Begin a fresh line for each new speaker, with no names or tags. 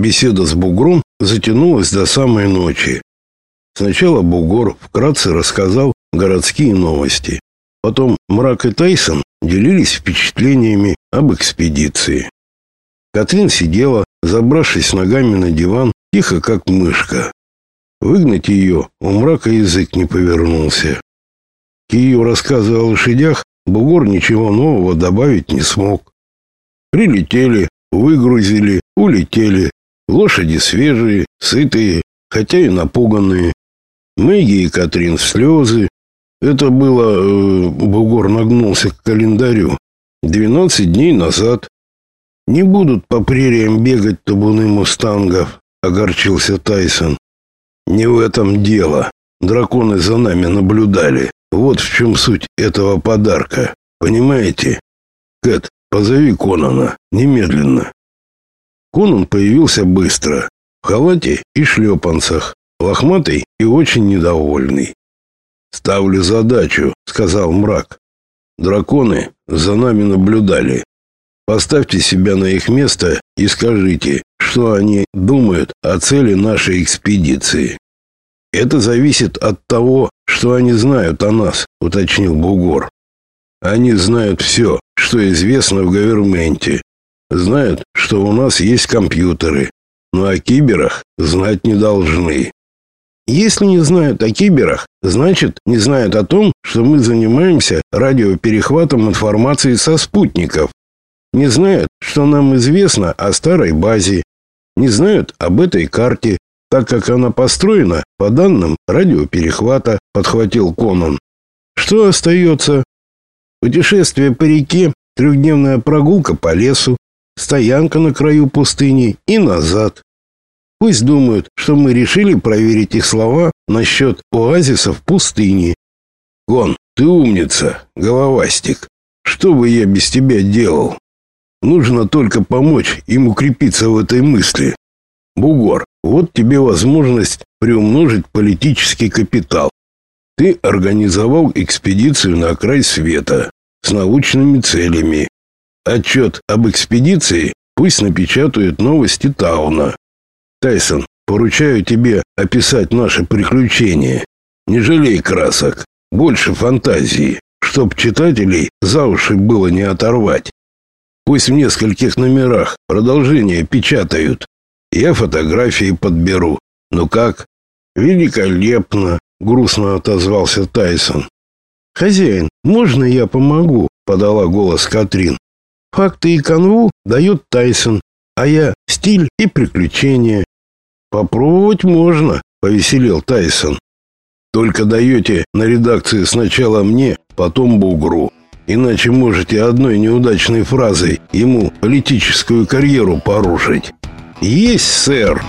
Беседа с Бугром затянулась до самой ночи. Сначала Бугор вкратце рассказал городские новости. Потом Мрак и Тайсон делились впечатлениями об экспедиции. Катрин сидела, забравшись ногами на диван, тихо как мышка. Выгнать ее у Мрака язык не повернулся. К ее рассказу о лошадях Бугор ничего нового добавить не смог. Прилетели, выгрузили, улетели. Лошади свежие, сытые, хотя и напуганные. Мэгги и Катрин в слезы. Это было... Э, Бугор нагнулся к календарю. Двенадцать дней назад. Не будут по прериям бегать табуны мустангов, огорчился Тайсон. Не в этом дело. Драконы за нами наблюдали. Вот в чем суть этого подарка. Понимаете? Кэт, позови Конана. Немедленно. Конан появился быстро. В халате и шлепанцах. Лохматый и очень недовольный. «Ставлю задачу», — сказал мрак. «Драконы за нами наблюдали. Поставьте себя на их место и скажите, что они думают о цели нашей экспедиции». «Это зависит от того, что они знают о нас», — уточнил Бугор. «Они знают все, что известно в Гаверменте. Знают, что у нас есть компьютеры, но о киберах знать не должны». Если не знают о киберах, значит, не знают о том, что мы занимаемся радиоперехватом информации со спутников. Не знают, что нам известно о старой базе. Не знают об этой карте, так как она построена по данным радиоперехвата, подхватил Конан. Что остается? Путешествие по реке, трехдневная прогулка по лесу, стоянка на краю пустыни и назад. Пусть думают, что мы решили проверить их слова насчет оазисов в пустыне. Кон, ты умница, головастик. Что бы я без тебя делал? Нужно только помочь им укрепиться в этой мысли. Бугор, вот тебе возможность приумножить политический капитал. Ты организовал экспедицию на край света с научными целями. Отчет об экспедиции пусть напечатают новости Тауна. Тайсон, поручаю тебе описать наши приключения. Не жалей красок, больше фантазии, чтоб читателей за уши было не оторвать. Пусть в нескольких номерах продолжение печатают. Я фотографии подберу. Ну как? Великолепно, грустно отозвался Тайсон. Хозяин, можно я помогу? подала голос Катрин. Факты и канву дает Тайсон, а я стиль и приключения. Попробовать можно, повеселел Тайсон. Только даете на редакции сначала мне, потом Бугру. Иначе можете одной неудачной фразой ему политическую карьеру порушить. Есть, сэр.